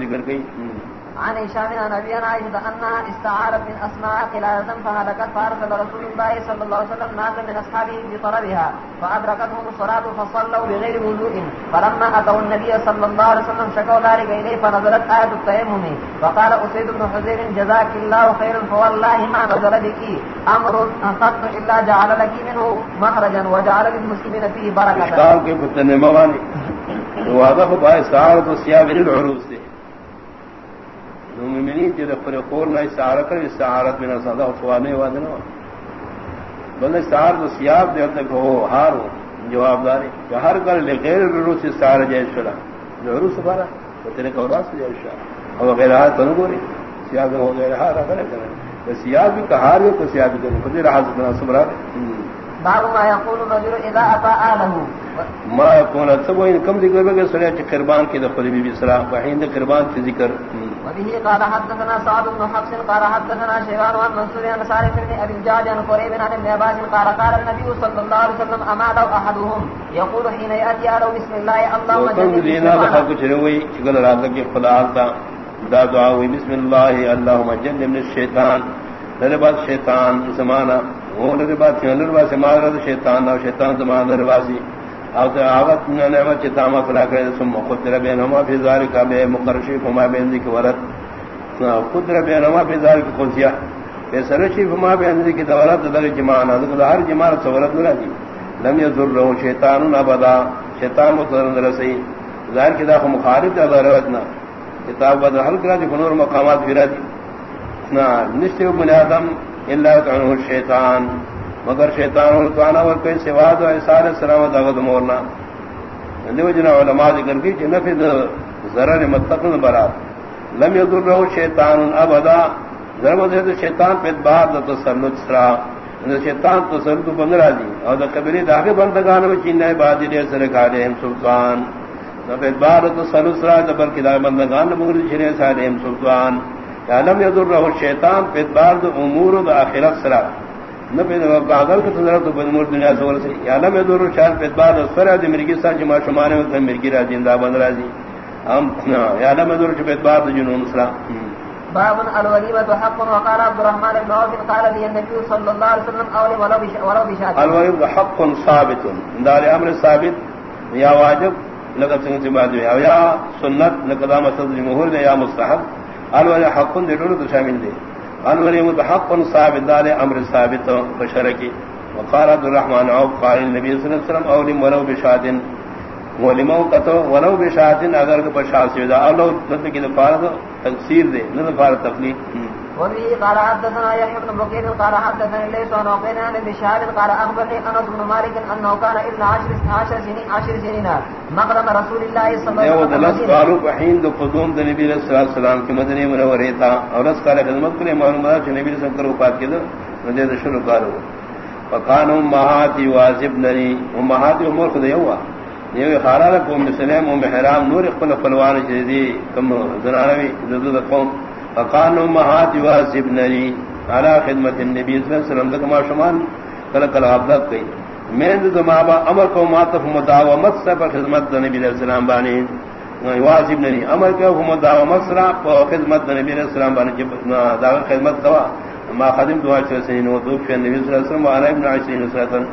ذکر گئی عن هشام عن ابي عائشه انها استعارت من اسماء قلاده فهلكت فارسل رسول الله صلى الله عليه وسلم ناسا من اصحابه بطلبها فادركتهم الصلاه فصلوا بغير وضوء۔ فلما اتوا النبي صلى الله عليه وسلم شكوا ذلك اليه فنزلت ايه التيمم فقال اسيد بن حزير جزاك الله خيرا فوالله ما نزل بك۔ امر قط الا جعل لك منه مخرجا وجعل للمسلمين فيه بركه. اشكال كيف تنمواني واضح بها استعارت الثياب للعروس دي مومنین چې د پر خور نه استعاره کړی استعارت من صدا او سوانه و نه بل استعار د سیاب دې ته کو هار جوابداري کہ ہر کر لے غیر روس استعاره جائز شلا ضرور سفارا تو تیرے کو راست جائز شلا او غیر ہار تو گوری سیاب ہو، غیر ہار اگر کرے سیاب بھی کہار ہے تو سیاب بھی خود راز بنا صبر باب ما يقول الرجل اذا اتى اهله ما يقول سبو ان کم ذکر بگے سریا چ قربان کی دخل بی بی سلام وحین قربان کی ذکر وبه قال حدثنا سعد بن حفص قال حدثنا شيبان بن منصور عن سالم بن ابي الجاج عن قريب عن ابن عباس قال قال النبي صلى الله عليه وسلم اما لو احدهم يقول حين ياتي على بسم الله اللهم جل دینا دخل کچھ روئی چگل رات کے خدا تا دا دعا ہوئی بسم اللہ اللهم جنب الشیطان نرے بعد شیطان زمانہ وہ نرے بعد نرے بعد مارد شیطان اور شیطان زمانہ نرے او تے آوت نعمت چتا ما فلا کرے ثم قدر بینہما فی ذالک بے مقرشی فما بین ذک ورت قدر بینہما فی ذالک قضیہ۔ بے سرشی فما بین ذک دورت در جماع ہر جماع سورت نہ دی لم یذر له شیطان ابدا، شیطان مترن رسی۔ ظاہر کی دا مخالف دا روتنا کتاب بدر حل کرا جی، جو نور مقامات پھرا دی جی۔ نہ نشتے بن آدم الا تعنه الشیطان مگر شیطان القانا اور کوئی سوا دو اثار سلامت اغد مورنا. دیو جنا علماء ذکر کی جنہ فی ضرر متقن برات لم یذر رہو شیطان ابدا. ضرب سے شیطان پہ بعد تسلط سرا. شیطان تسلط بن راضی اور قبری داخل بندگان میں چین بعد دے سر کھالے ہم سلطان. پہ بعد تسلط سرا دبر کی بندگان مگر شرے سارے ہم سلطان. لم یذر رہو شیطان پہ بعد امور اخرت سرا نہ اگر کو تندر تو بن دنیا سے سے میں دور شان پہ بعد سرا دی مرگی سا جما شمانے میں مرگی را زندہ بن راضی. ہم یا میں دور پہ بعد جنون اسلام باب الوليمة حق وقال عبد الرحمن بن عوف قال لي النبي صلى الله عليه وسلم اول ولو بش ولو بشات الوليمة حق ثابت. دار امر ثابت یا واجب لقد سنت بعد یا سنت لقد ما جمهور یا مستحب. الوليمة حق دلول شامل دي انوری حق ثابت دار امر ثابت بشر وقال عبد الرحمن عوف، قال النبي صلى الله عليه وسلم اولم ولو بشاد ولمو قطو ولو بشاد اگر کو بشاد سے دا. لو مطلب کہ فرض تفسیر دے نہ فرض تفلیل. وبه قال حدثنا يحيى بن بكير قال حدثنا ليس عن وقيل عن ابن شهاب قال اخبرني انس بن مالك انه كان ابن عشر عشر سنين عشر سنين مقدم رسول الله صلى الله عليه وسلم قالوا بحين قدوم النبي صلى الله عليه وسلم في مدينه منوره تھا اور اس کا خدمت کے معلومات جو نبی صلی اللہ علیہ وسلم وفات کے مدینہ شروع کرو فقانوا مہاتی واجب نری ومہاتی امور خود ہوا یہ خارا کو مسلم و محرام نور خپل خپلوان جدی کم زنانوی ذو قوم فقان امهات واسبنني على خدمت النبي صلى الله عليه وسلم كما شمان کل کل عبادت کی میں تو مابا امر کو ماتف مداومت سے خدمت نبی علیہ السلام بانی واسبنني امر کو مداومت سے خدمت نبی علیہ السلام بانی دا خدمت کوا ما خدمت واسع سنين وتوفي النبي صلى الله عليه وسلم وعلى ابن عشرين سنة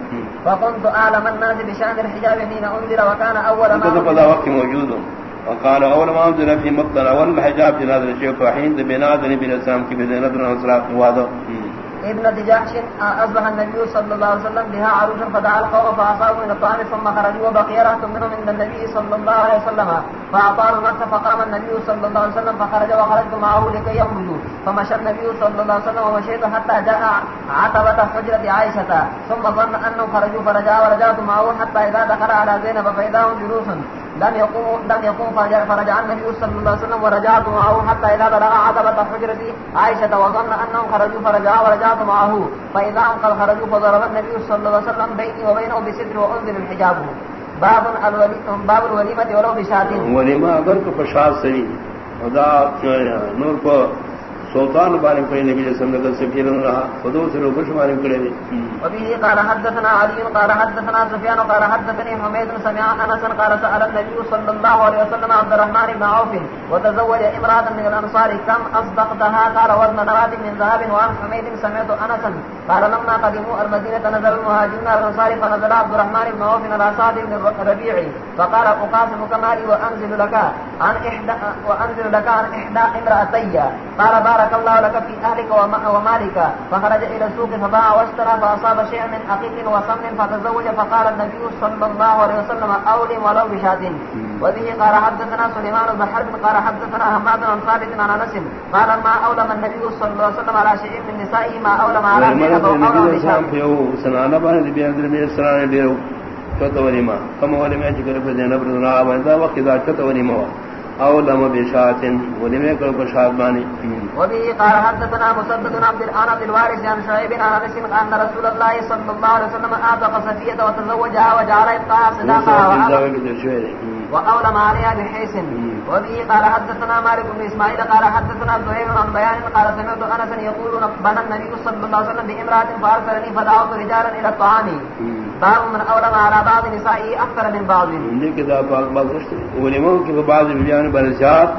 فكنت أعلم الناس بشأن الحجاب حين أنزل وكان أول ما أنزل وقت موجود وقال اول ما انزل في مقتل اول الحجاب في هذا الشيء فحين بناد النبي صلى الله عليه وسلم في بين نظر الصلاه ابن دجاش اصبح النبي صلى الله عليه وسلم بها عروشا فدعا القوم فاصابوا من الطعام ثم خرجوا وبقي رهط منهم عند النبي صلى الله عليه وسلم. فاعطاه المكة فقام النبي صلى الله عليه وسلم فخرج وخرجت معه لكي يخرجوا فمشى النبي صلى الله عليه وسلم ومشيت حتى جاء عتبة حجرة عائشة. ثم ظن انهم خرجوا فرجع ورجعت معه حتى اذا دخل على زينب فاذا هم جلوس. لم يقوم لم يقوم، فرجع النبي صلى الله عليه وسلم ورجعت معه حتى إذا بلغ عتبة حجرتي عائشة وظن أنهم خرجوا فرجع ورجعت معه. فإذا هم قد خرجوا، فضرب النبي صلى الله عليه وسلم بيني وبينه بستر وأنزل الحجاب. باب الوليمة باب الوليمة ولو بشات ولما اگر فشاة فشار وذا نور کو سلطان بارے کوئی نبی جسم نقل سے پھر رہا خدو سے لوگ کچھ بارے کڑے دے وبه قال حدثنا علي قال حدثنا سفيان قال حدثني حميد سمع انس، قال سال النبي صلى الله عليه وسلم عبد الرحمن بن عوف، وتزوج امراه من الانصار كم اصدقتها؟ قال وزن نوات من ذهب وعن حميد سمعت انس. قال لما قدموا المدينه نزل المهاجرون الانصار، فنزل عبد الرحمن بن عوف على سعد بن الربيع فقال اقاسمك مالي وانزل لك عن احدى وانزل لك عن احدى امراتي قال بارك الله لك في اهلك ومالك. فخرج الى السوق فباع واشترى فاصاب شيئا من عقيق وسمن فتزوج فقال النبي صلى الله عليه وسلم اولم ولو بشاد وبه قال حدثنا سليمان بن حرب قال حدثنا حماد بن ثابت عن انس قال ما اولم النبي صلى الله عليه وسلم على شيء من نسائه ما اولم على سنانا بان نبی حضرت میں سنانے دیو چوتھ ولیما کم ولیما چکر پر زینب رضی اللہ عنہ وقت دا چوتھ ولیما او لم بشات ولم يكن بشات باني. وبه قال حدثنا مسدد عبد الان عبد الوارث عن شعيب عن انس ان رسول الله صلى الله عليه وسلم اعتق صفيه وتزوجها وجعل ابقاء صداقها واولم عليها بحيث. وبه قال حدثنا مالك بن اسماعيل قال حدثنا زهير عن بيان قال سمعت انس يقول بنى النبي صلى الله عليه وسلم بامراه فارسلني فدعوت رجالا الى الطعام. باب من اولم على بعض نسائه اكثر من بعض. ولمو کی بعض بیان برشات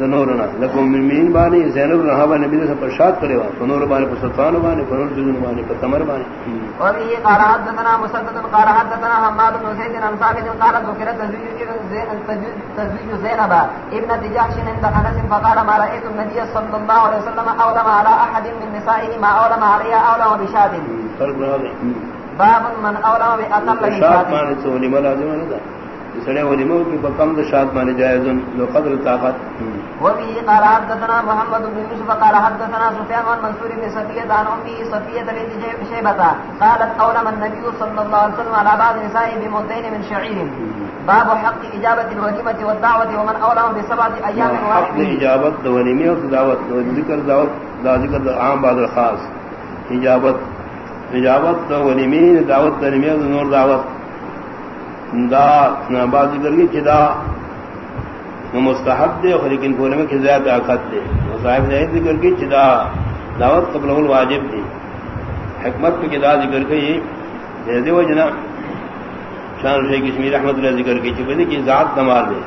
نورنا لکم من مین بانی زینب رہا با نبی سے پرشاد کرے وا فنور بانی پسطان بانی فنور جزن بانی پتمر بانی۔ وبه قال حدثنا مسدد قال حدثنا حماد بن زيد بن ثابت قال ذكر تزويج زينب ابنة جحش عند انس فقال ما رايت النبي صلى الله عليه وسلم اولم على احد من نسائه ما اولم عليها اولم بشاد باب من اولم باقل بشاد معنی سونی ملازم ہے سڑے ولمو کی بکم شاد مانے جائز لو قدر طاقت. وبه قال حدثنا محمد بن يوسف قال حدثنا سفيان عن منصور بن صفية عن أمه صفية بنت شيبة قالت أولم النبي صلى الله عليه وسلم على بعض نسائه بمدين من شعير باب حق إجابة الوليمة والدعوة ومن أولم بسبعة أيام حق إجابة الوليمة والدعوة ذكر دعوة لا ذكر عام بعض الخاص. إجابة إجابة الوليمة دعوة الوليمة ونور دعوة دا باز ذکر کی چدا مستحب دے لیکن پورے میں زیادہ طاقت دے۔ صاحب نے ذکر کی چدا دعوت قبل واجب دی۔ حکمت کی دا ذکر کی دے دے وجنا شان شیخ کشمیر احمد اللہ ذکر کی چبدی کی ذات کمال دے۔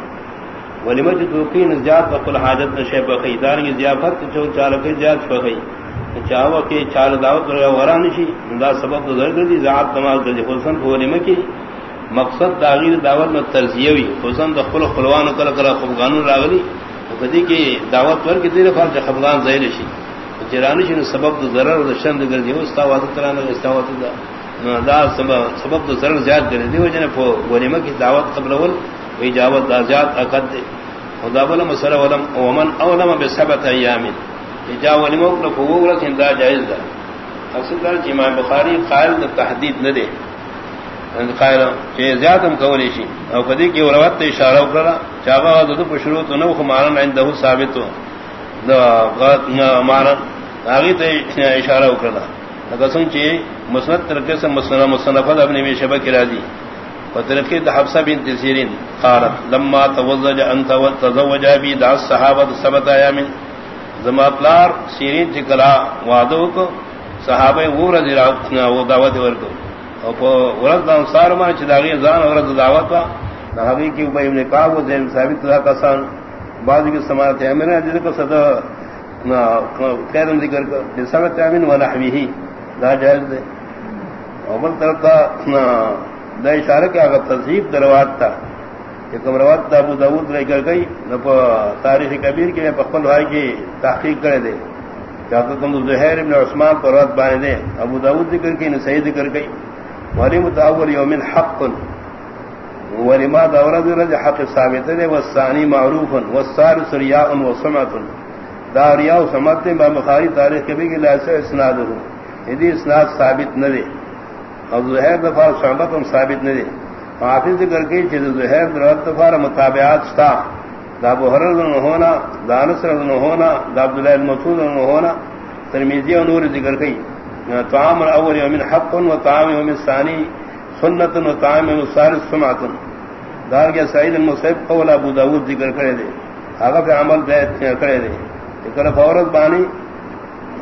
ولیمہ جو توقین زیاد وقل حاجت نشے بخی دار کی ضیافت چو چالکی زیاد بخی چاہو کہ چال دعوت ورانشی دا سبب تو ذکر دی ذات کمال کر دی خصوصا ولیمہ کی مقصد داغیر دعوت میں ترزیوی حسن دخل خلوان کر کر خفغان راغلی. کدی کی دعوت پر کی دیر فرض خفغان ظاہر شی جرانی شنو سبب دو ضرر و شند گردی و استاوات ترانا استاوات دا. دا سبب دو ضرر زیاد گردی و جنہ پو غنیمہ کی دعوت قبل اول و اجابت دا زیاد اقد دے خدا بلا مسئلہ ولم، ومن اولم بسبت ایامین. اجا غنیمہ کو فوق دا جائز دا۔ اصل دار امام بخاری قائل تحدید نہ دے۔ قائل کہ زیادم کولی شی۔ او کدی کی روایت تے اشارہ کرا چاغا دد پشرو تو نو خمارن عنده ثابت دا غلط مارن۔ اگے تے اشارہ کرا قسم چی مسند ترکے سے مسند مصنف ابن ابي شبہ کی راضی۔ وترکے حفصہ بنت سیرین قالت، لما توزج انت وتزوج ابي دع الصحابه سبت ايام زما پلار سیرین چکلا وعدو کو صحابہ وہ رضی اللہ وہ دعوت ورکو ورد انصار ما چداغی زان ورد دعوت وا نبی کی ابی ابن کعب و زین ثابت تھا کسان بعض کی سماعت ہے میں نے جس کو صدا نا ذکر کر جسمت امین و نحوی دا جائز ہے اول طرف تھا دا اشارہ کیا اگر تصحیح دروات تھا کم روات تھا ابو داود لے کر گئی، نہ تاریخ کبیر کے پخپل بھائی کی تحقیق کرے دے۔ چاہتا تم زہیر ابن عثمان پر روات بانے دے۔ ابو داود ذکر کی، نہ صحیح ذکر گئی ولم تاول يوم حق۔ ولما دور ذر حق ثابت ہے والثاني معروف والثالث رياء وسمعه دا رياء وسمعت با بخاری تاریخ کبھی کہ لا اسناد ہو۔ یدی اسناد ثابت نہ دے۔ اور ظہر دفار صحبت ثابت نہ دے۔ حافظ ذکر کے کہ ظہر درات دفار متابعات ستا دا بہرر نہ ہونا دانس نہ ہونا دا عبداللہ المسعود نہ ہونا ترمذی اور نور ذکر کئی. طعام الاول يوم حق و وطعام يوم الثاني سنت وطعام يوم الثالث سمعت. دار کے سعید المصیب قول ابو داود ذکر کرے دے آگا پہ عمل بیت کرے دے. ذکر فورت بانی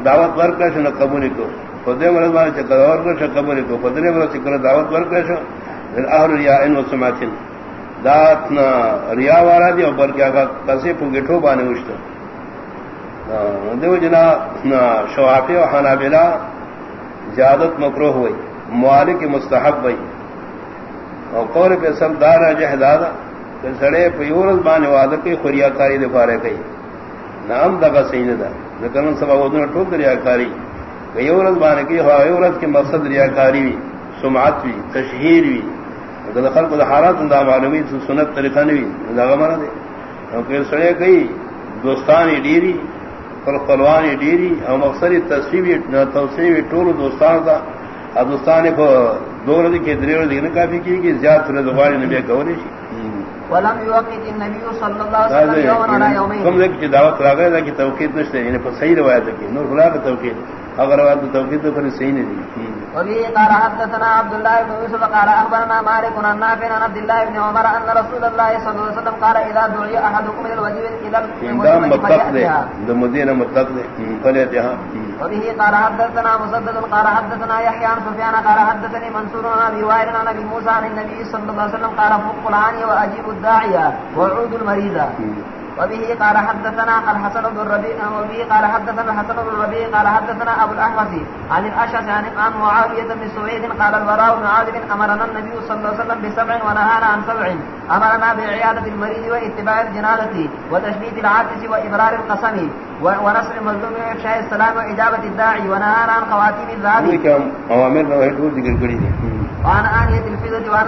دعوت ورک نہ قبول کو. خدے مرض والے چکر اور کر قبول کو. خدے مرض چکر دعوت ورک اہل ریا ان و سماتن. دات ریا والا دی اور بلکہ آگا کسے پنگٹھو بانے وشتا دیو جنا شوافی و حنابلہ زیادت مکروہ ہوئی موالک مستحب ہوئی اور قول پہ سب دار جہداد سڑے پیورز بانے وعدہ کی خوریا کاری دفارے کئی. نام دگا سیدہ لیکن سبا ودنا ٹوک ریا کاری یورز بانے کی، ہوا یورز کے مقصد ریا کاری بھی سمعت بھی تشہیر بھی خلق کو حالات دا معلومی سنت طریقہ نہیں داغا مانا دے۔ پھر سڑے گئی دوستانی ڈیری خلوانی ڈیری اور مقصد تصویر توسیع ٹول دوستان تھا اب دوستان کو دو رضی کے دری رضی کافی کی کہ زیادہ زبان نے بے گوری ولم يوقت النبي صلى الله عليه وسلم يوما يومين دعوت دا کہ توقید نشتے یعنی صحیح روایت ہے نور خلا کا توقید اگر روایت توقید تو پھر صحیح نہیں وبه قال حدثنا عبد الله بن يوسف قال اخبرنا مالك عن نافع عن عبد الله بن عمر ان رسول الله صلى الله عليه وسلم قال اذا دعي احدكم الى الوجه الى المدينه مدينه مطلق فليتها وبه قال حدثنا مسدد قال حدثنا يحيى عن سفيان قال حدثني منصور عن ابي وائل عن ابي موسى عن النبي صلى الله عليه وسلم قال فق العاني واجيب الداعيه وعود المريض. وبه قال حدثنا الحسن بن الربيع وبه قال حدثنا الحسن بن الربيع قال حدثنا ابو الاحوص عن الاشعث عن عن معاويه بن سويد قال البراء بن عازب امرنا النبي صلى الله عليه وسلم بسبع ونهانا عن سبع. امرنا بعياده المريض واتباع الجنازه وتشميت العاطس وابرار القسم ونصر المظلوم وافشاء السلام واجابه الداعي ونهانا عن خواتيم الذهب. اوامر ذکر کری وعن آنية الفزة وعن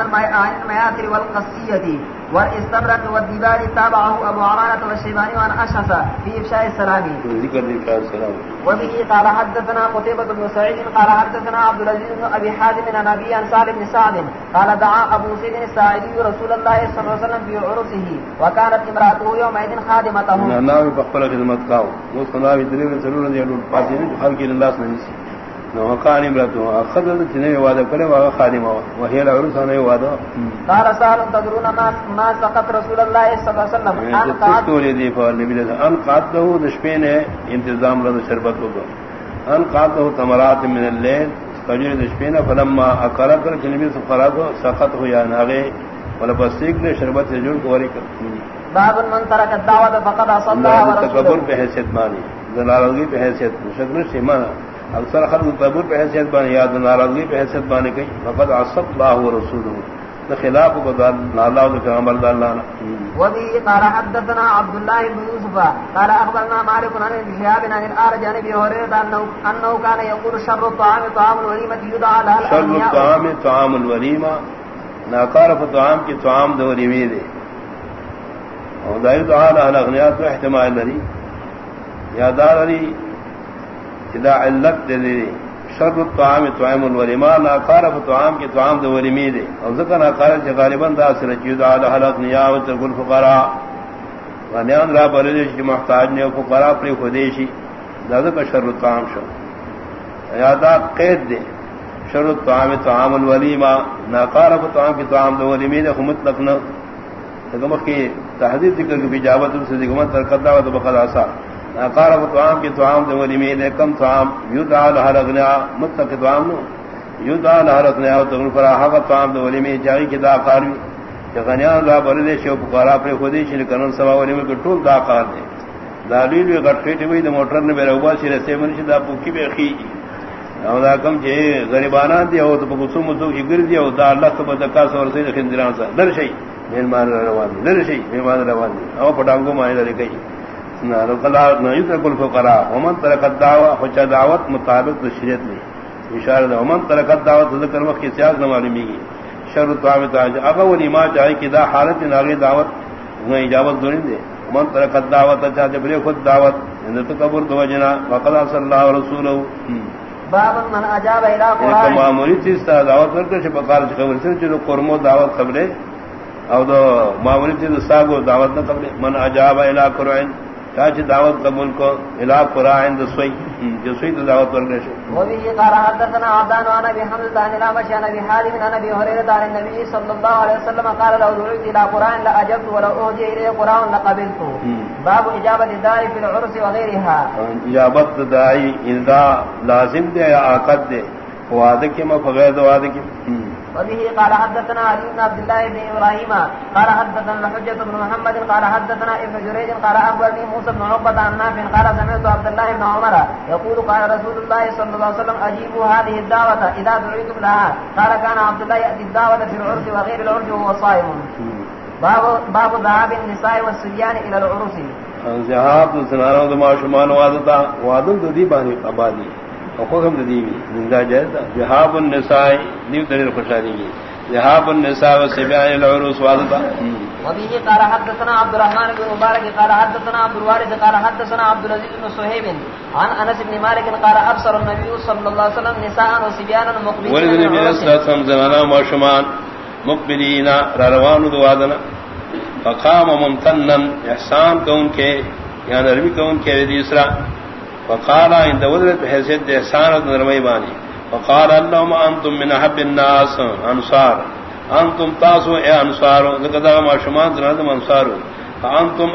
المياتر والقصية والاستبرق والدبال تابعه أبو عرانة والشيباني وعن أشخص في إفشاء السلام ذكر إفشاء السلام وبه قال حدثنا قتيبة بن سعيد قال حدثنا عبد العزيز بن أبي حازم من نبي أنصار بن سعد قال دعا أبو سيد الساعدي رسول الله صلى الله عليه وسلم في عرسه وكانت امرأته يومئذ خادمته. نعم بقبل خدمت قاو وصنع بدريب سلول رضي الله عنه خلق الله سنسي نو کانی برتو اخذ تنے وعدہ کرے وا خادمہ وہی العرس نے وعدہ قال سال تدرون ما ما سقط رسول الله صلی اللہ علیہ وسلم. ان قات تو دی فار نبی نے ان قات تو دشپے نے انتظام لو شربت کو ان قات تو تمرات من الليل؟ فجر دشپے نے فلما اکل کر نبی سے فراغ سقط ہو یا ناگے ولا بسیک نے شربت سے کو کر باب من ترک الدعوه فقد اصلى ورسول تکبر پہ حیثیت مانی دلالگی پہ حیثیت. شکر سے مانا اکثر خلق تبور پہ حیثیت بانے یاد ناراضگی پہ حیثیت بانے گئی فقط عصب اللہ و رسول خلاف کو اللہ و پیغمبر اللہ وبه قال حدثنا عبد الله بن يوسف قال اخبرنا مالك عن شهاب عن الارج عن ابي هريره انه انه كان يقول شر الطعام طعام الوليمه يدعى لها شر الطعام طعام الوليمه ناقارف طعام کی طعام دو ریوی دے۔ اور دعا لها الاغنیات و احتمال لری یا دار علی اذا علت دے دے شر الطعام، طعام الولما لا قارف طعام کی طعام دے ولمی دے. او ذکر نہ قال کہ غالبا دا سر چیز علی حلق نیا و فقراء ونیان را بلدی کہ محتاج نے فقراء پر خودیشی ذات کا شر الطعام شو. یادا قید دے. شر الطعام، طعام الولما نا قارف طعام کی طعام دے ولمی دے مطلق نہ. کہ تحدید ذکر کی اجابت سے ذکر مت قدہ و بقد آسا قارب طعام کی طعام دے ولی میں کم طعام۔ یدعا لہر اغنیا متق طعام نو۔ یدعا لہر اغنیا و تغل فرا حق طعام دے ولی میں جاگی کی دا قاروی کہ غنیان را بردے شو پکارا پر خودی شنی کنن سوا ولی میں کٹول دا قار دے۔ دا لیل وی غٹ پیٹی ہوئی دا موٹر نے میرا اوبا سی رسے منش دا پوکی بے خی او دا کم چھے غریبانان دی او دا پکسو مدو کی گر دی او دا اللہ تو بدکا سور سے خندران سا۔ در شئی۔ مہمان روان دی، در شئی۔ مہمان روان دی۔ او پٹانگو مانے در کئی ومن ترکت دعوت خوچا دعوت مطابق شریعت نہیں۔ اشارہ ومن ترکت دعوت ذکر وقت کی سیاق نہ معلومی گی شر تاج اگر وہ نما چاہے کہ دا حالت ناگی دعوت وہ اجابت دونی دے۔ ومن ترکت دعوت اچھا جب خود دعوت ان تکبر دو جنا۔ وقد صلی اللہ رسولہ باب من اجاب الى قران۔ معمولی چیز تا دعوت ورکر بقال چھ خبر سے جو قرمو دعوت قبلے او دو معمولی چیز ساگو دعوت نہ قبلے۔ من اجاب الى قران چاچ دعوت قبول کو الہ قرا عند سوئی۔ جو سوئی تو دعوت ور گئے وبه قال حدثنا عبدان وانا بحمد عن الامش عن ابي حازم عن ابي هريره عن النبي صلى الله عليه وسلم قال لو دعيت الى قران لاجبت ولو اوجي الى قران لقبلته باب اجابه الداعي في العرس وغيرها اجابت داعی اذا لازم دے یا عقد دے۔ وعدہ کے ما فغیر وعدہ کے۔ وبه قال حدثنا علي بن عبد الله بن ابراهيم قال حدثنا الحجة بن محمد، قال حدثنا ابن جريج، قال اخبرني موسى بن عقبة عن نافع، قال سمعت عبد الله بن عمر يقول قال رسول الله صلى الله عليه وسلم اجيبوا هذه الدعوة اذا دعيتم لها؟ قال كان عبد الله ياتي الدعوة في العرس وغير العرس وهو صائم. باب باب ذهاب النساء والصبيان الى العرس. ذهاب زنانوں دما شمان وعدتا وعدن دی بانی آبادی حکم دی زندہ جائز ذهاب النساء نیو دلیل خوشانی کی ذهاب النساء والصبيان الى العرس وعدتا وبه قال حدثنا عبد الرحمن بن مبارك قال حدثنا عبد الوارث قال حدثنا عبد العزيز بن صهيب عن انس بن مالك قال ابصر النبي صلى الله عليه وسلم نساء وصبيانا مقبلين ولد النبي صلى الله عليه وسلم زنانا وشمان مقبلين روان دوادنا فقام ممتنا احسان کون کے یا نرمی کون کے تیسرا فقال عند ودرت حیثیت احسان و نرمی بانی فقال اللهم انتم من احب الناس انصار. انتم تاسو اے انصار ذکر ما شمان زنادم انصار. انتم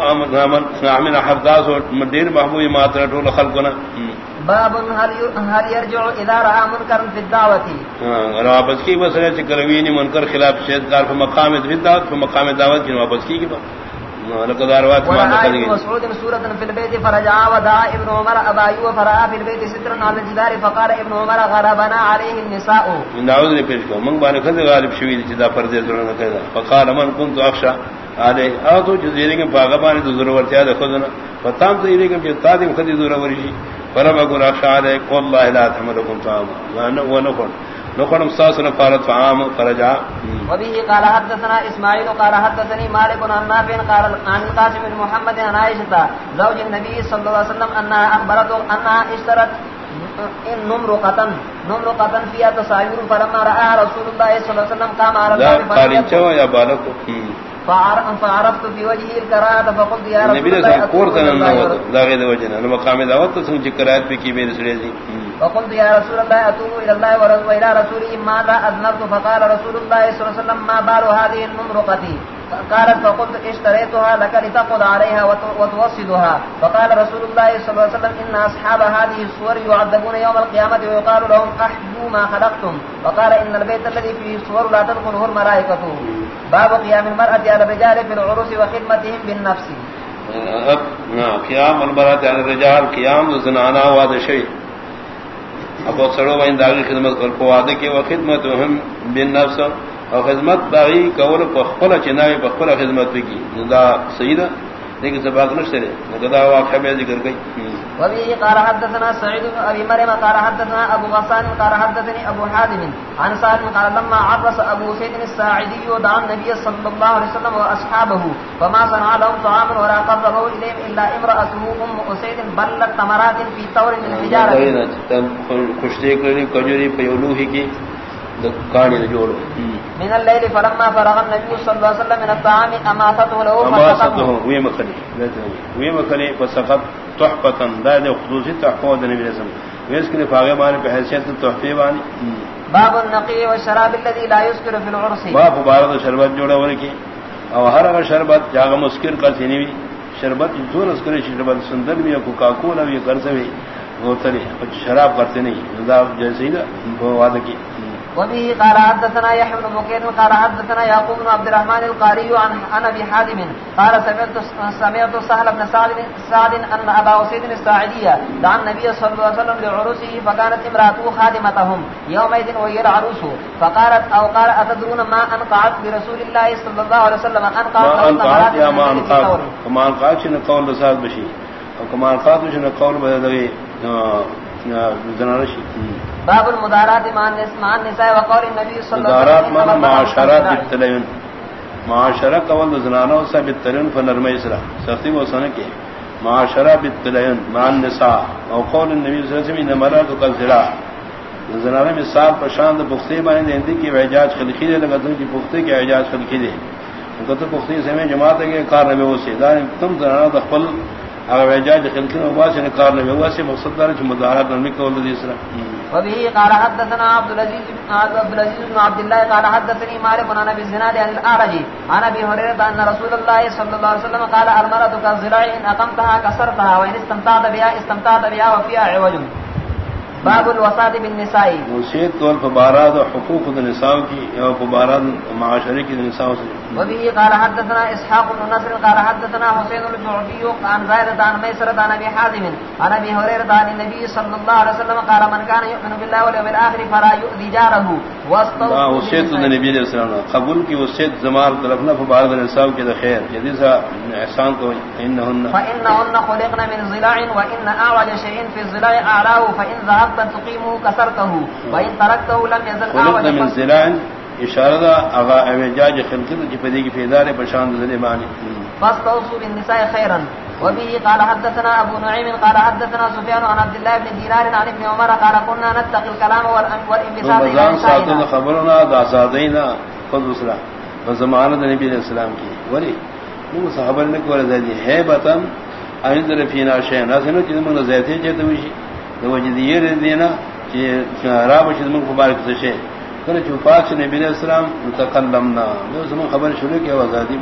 من احب تاسو مدیر محبوب ما ترٹول خلقنا. باب هل يرجع اذا راى منكر في الدعوه اور واپس کی بس ہے چکروینی منکر خلاف شید کار مقام دعوت مقام دعوت کی واپس کی کی مسعود سورة في البيت فرجع ودعا ابن عمر أبا أيوب فرأى في البيت سترا على الجدار فقال ابن عمر غربنا عليه النساء. نعوذ لي پیشکو من بان خد غالب شوی جدا پردے زرنا کہا. فقال من كنت اخشى عليه اعطوا جزيره کے باغبان تو ضرورت ہے خودنا. فتام تو یہ کہ تادم خدی ضرورت ورشی فرما گن اخشى عليه والله لا تحملكم طعام وانا ونقول نقول مستاسنا فارت فعام فرجع وبه قال حدثنا اسماعيل قال حدثني مالك عن نافع قال عن قاسم بن محمد عن عائشة زوج النبي صلى الله عليه وسلم أنها أخبرته أنها اشترت نمرقة نمرقة فيها تساير فلما رأى رسول الله صلى الله عليه وسلم قام على الباب قال يا بالك فعرفت في وجهه الكراهة فقلت يا رسول الله نبي قورت الله لا غير وجهنا مقام دعوت سنج كراهت بكي بين سريزي وقلت يا رسول الله، أتوب إلى الله وإلى رسوله، ماذا أذنبت؟ فقال رسول الله صلى الله عليه وسلم، ما بال هذه النمرقة قالت فقلت، اشتريتها لك لتقض عليها وتوصدها فقال رسول الله صلى الله عليه وسلم، إن أصحاب هذه الصور يعذبون يوم القيامة ويقال لهم، أحبوا ما خلقتم. وقال إن البيت الذي فيه الصور لا تدخله الملائكة. باب قيام المرأة على الرجال في العرس وخدمتهم بالنفس. قیام المرأة على الرجال قیام زنانا واد شيء اب سڑو بین داغی خدمت کر کو وعدے کی وہ خدمت ہم بن نفس اور خدمت داغی کور پخپل چناوی پخپل خدمت کی دا سیدہ لیکن سباق نشتے رہے نگدا واقعہ میں ذکر گئی وبه قال حدثنا سعيد بن ابي مريم قال حدثنا ابو غسان قال حدثني ابو حازم. عن سالم قال لما عرس ابو سيد الساعدي ودعا النبي صلى الله عليه وسلم واصحابه فما صنع لهم طعام ولا قربه اليهم الا امراته ام اسيد بلت تمرات في ثور من الحجاره خوش دیکھ رہی کجوری پیولوہی کی کہانی جوڑو من الليل فلما فرغ النبي صلى الله عليه وسلم من الطعام اماته له اماته وي مخلي وي مخلي فسقط تحفه داد خصوصي تحفه النبي صلى الله عليه وسلم ويسكن فاغه بان بحيثيت التحفه بان باب النقي والشراب الذي لا يسكر في العرس. باب بارد شربت جوڑا ورکی او ہر شربت جاگا مسکر کا سینوی شربت جو نسکر شربت سندر بھی کوکا کولا بھی کر سوی وہ تری شراب کرتے نہیں جیسے ہی وعدہ کی. وبه قال حدثنا يحيى بن بكير قال حدثنا يعقوب بن عبد الرحمن القاري عن عن ابي حازم قال سمعت سمعت سهل بن سعد سعد ان ابا اسيد الساعدي دعا النبي صلى الله عليه وسلم لعروسه فكانت امراته خادمتهم يومئذ وهي العروس فقالت او قال اتدرون ما انقعت برسول الله صلى الله عليه وسلم انقعت يا ما انقعت كما انقعت شنو قول رسال بشي وكما انقعت شنو قول بدوي باب المدارات مع النساء وقول النبي صلى الله عليه وسلم مدارات معاشرات بالتلين معاشرة قول زنانو سا بالتلين فنرمي اسرا سختي وسنة کے معاشرة بالتلين مع النساء. وقول النبي صلى الله عليه وسلم انما رأتو قلزلا زنانو مثال پشاند بختی بانے اندی کی اعجاز خلقی دے لگا تم کی بختی کی اعجاز خلقی دے. تو پختی سے میں جماعت کہ کار وہ سے تم زنانو دخل اگر اعجاج خلقی میں واسے نکار نبی واسے مقصد دار چھ مظاہرات نمی کول دی اسرا وبه قال حدثنا عبد العزيز عبد العزيز بن عبد الله قال حدثني مالك بن ابي الزناد عن الاعرج عن ابي هريره ان رسول الله صلى الله عليه وسلم قال المرأة كالزراع ان اقمتها كسرتها وان استمتعت بها استمتعت بها وفيها عوج. باب الوساد بالنساء. وسید طول فبارات و حقوق النساء کی یا فبارات معاشرے کی نساء سے۔ وبه قال حدثنا اسحاق بن نصر قال حدثنا حسين الجعفي عن زائدة عن ميسرة عن ابي حازم عن ابي هريرة عن النبي صلى الله عليه وسلم قال من كان يؤمن بالله واليوم الاخر فلا يؤذي جاره واستوصوا وسید النبي صلى الله عليه وسلم قبول کی وسید زمار طرفنا فبارات النساء کی خیر. جدی سا احسان کو انہن. فانهن خلقن من ضلع وان اعوج شيء في الضلع اعلاه فان ذهب حتى تقيمه كسرته وإن تركته لم يزل أعوج من زلان اشارہ اغا اعجاج خلقت کی پدی کی فیدار بشان ذلیمانی فاستوصوا بالنساء خيرا وبه قال حدثنا ابو نعيم قال حدثنا سفيان عن عبد الله بن دينار عن ابن عمر قال كنا نتقي الكلام والانبساط الى نسائنا. خبرنا دا اسرا وزمان النبي صلى الله عليه وسلم کی۔ ولی وہ صحابہ نے کو رضی ہے بتن عند فينا شيء ناس نے کہ من زیتے وشی دو وجدی دینا کہ راب شد من مبارک سے شے۔ کہ جو پاک نبی علیہ السلام متکلمنا. جو زمان خبر شروع کی آزادی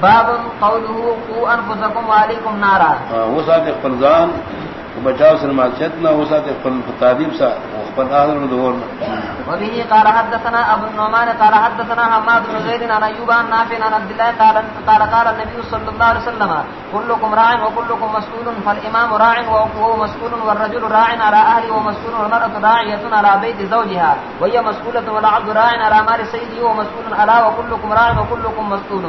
باب قوله قو انفسكم وعليكم نارا. وہ ساتھ فرزان بچاؤ سلمات چتنا وہ ساتھ تعدیب سا پر آدر دورنا وبه قال حدثنا ابو النعمان قال حدثنا حماد بن زيد عن ايوب عن نافع عن عبد الله قال قال قال النبي صلى الله عليه وسلم كلكم راع وكلكم مسؤول فالامام راع وهو مسؤول والرجل راع على اهله ومسؤول والمراه راعيه على بيت زوجها وهي مسؤوله والعبد راع على مال سيده ومسؤول على وكلكم راع وكلكم مسؤول